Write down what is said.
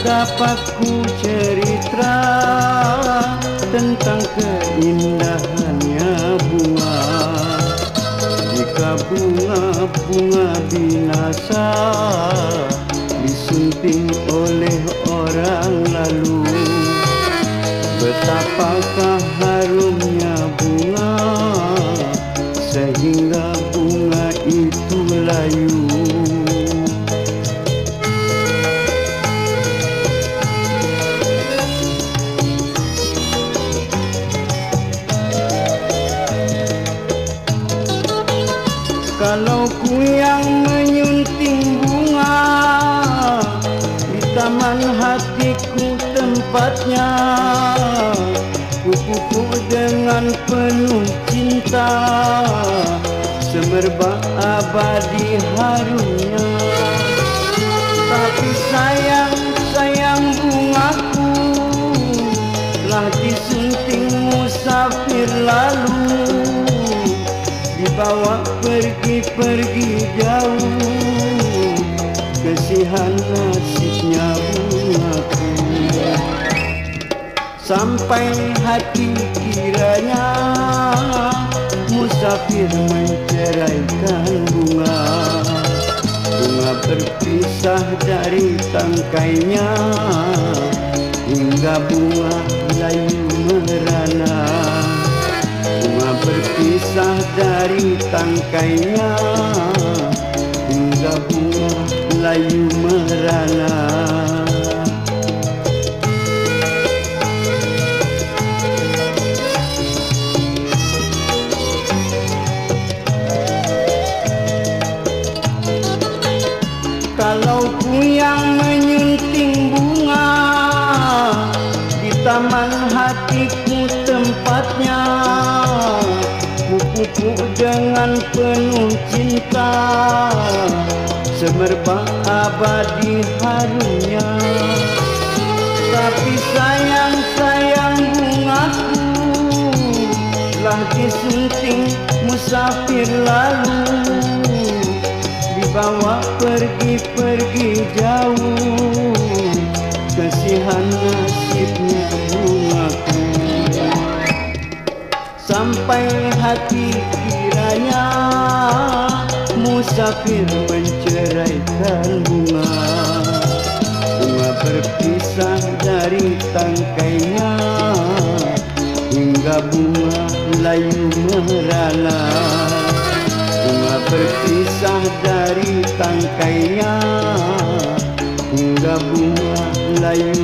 dapat ku cerita tentang keindahannya bunga. Jika bunga-bunga binasa Disunting oleh orang lalu Betapakah Kalau ku yang menyunting bunga Di taman hatiku tempatnya Kupu-kupu dengan penuh cinta Semerbak abadi harumnya Tapi sayang, sayang bungaku Telah disunting musafir lalu dibawa pergi-pergi jauh. Kesihan nasibnya bungaku. Sampai hati kiranya Musafir menceraikan bunga. Bunga berpisah dari tangkainya Hingga bunga layu merana dari tangkainya Hingga bunga layu merana. Kalau ku yang dengan penuh cinta Semerbak abadi harumnya Tapi sayang, sayang bungaku Telah disunting musafir lalu. Dibawa pergi-pergi jauh Kesihan nasibnya bungaku. Sampai hati Musafir menceraikan bunga Bunga berpisah dari tangkainya. Hingga bunga layu merana Bunga berpisah dari tangkainya. Hingga bunga layu